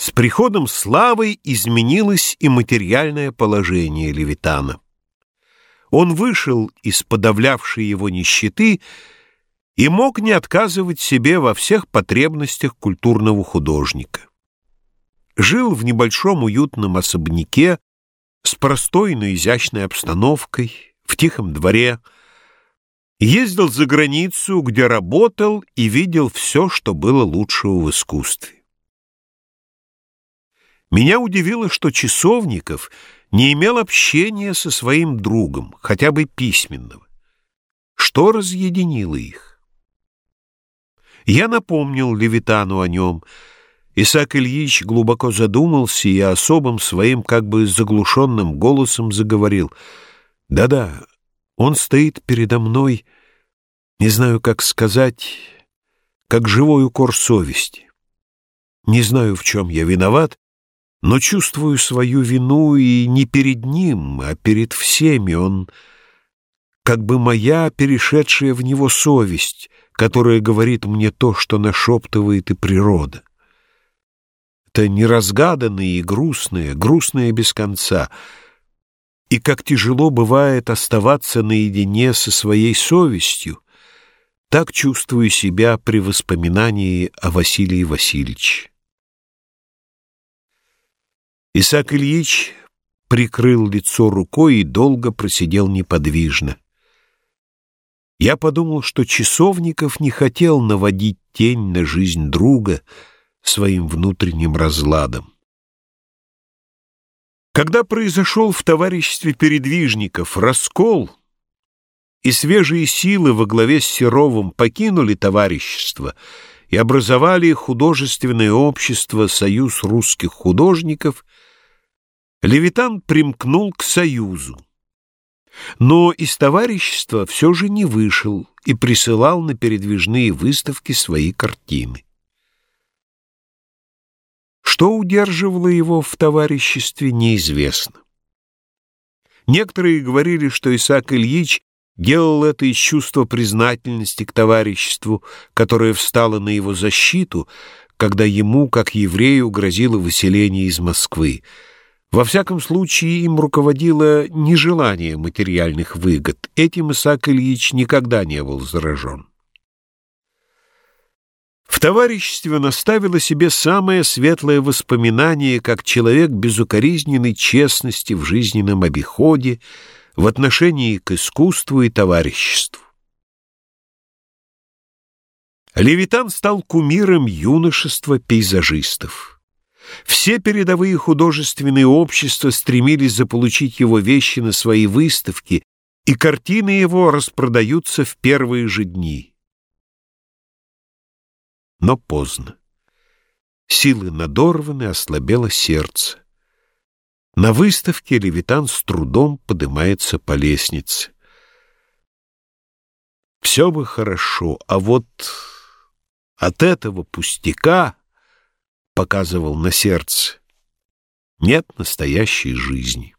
С приходом славы изменилось и материальное положение Левитана. Он вышел из подавлявшей его нищеты и мог не отказывать себе во всех потребностях культурного художника. Жил в небольшом уютном особняке с простой, но изящной обстановкой, в тихом дворе, ездил за границу, где работал и видел все, что было лучшего в искусстве. Меня удивило, что Часовников не имел общения со своим другом, хотя бы письменного. Что разъединило их? Я напомнил Левитану о нем. Исаак Ильич глубоко задумался и особым своим как бы заглушенным голосом заговорил. «Да-да, он стоит передо мной, не знаю, как сказать, как живой укор совести. Не знаю, в чем я виноват, но чувствую свою вину и не перед ним, а перед всеми. Он как бы моя, перешедшая в него совесть, которая говорит мне то, что нашептывает и природа. Это неразгаданное и грустное, грустное без конца. И как тяжело бывает оставаться наедине со своей совестью, так чувствую себя при воспоминании о Василии Васильевиче. Исаак Ильич прикрыл лицо рукой и долго просидел неподвижно. Я подумал, что Часовников не хотел наводить тень на жизнь друга своим внутренним разладом. Когда произошел в товариществе передвижников раскол, и свежие силы во главе с Серовым покинули товарищество и образовали художественное общество «Союз русских художников», Левитан примкнул к Союзу. Но из товарищества все же не вышел и присылал на передвижные выставки свои картины. Что удерживало его в товариществе, неизвестно. Некоторые говорили, что Исаак Ильич делал это из чувства признательности к товариществу, которое встало на его защиту, когда ему, как еврею, грозило выселение из Москвы. Во всяком случае, им руководило нежелание материальных выгод. Этим Исаак Ильич никогда не был заражен. В товариществе наставило себе самое светлое воспоминание как человек безукоризненной честности в жизненном обиходе, в отношении к искусству и товариществу. Левитан стал кумиром юношества пейзажистов. Все передовые художественные общества стремились заполучить его вещи на свои выставки, и картины его распродаются в первые же дни. Но поздно. Силы надорваны, ослабело сердце. На выставке Левитан с трудом поднимается по лестнице. Все бы хорошо, а вот от этого пустяка показывал на сердце. Нет настоящей жизни.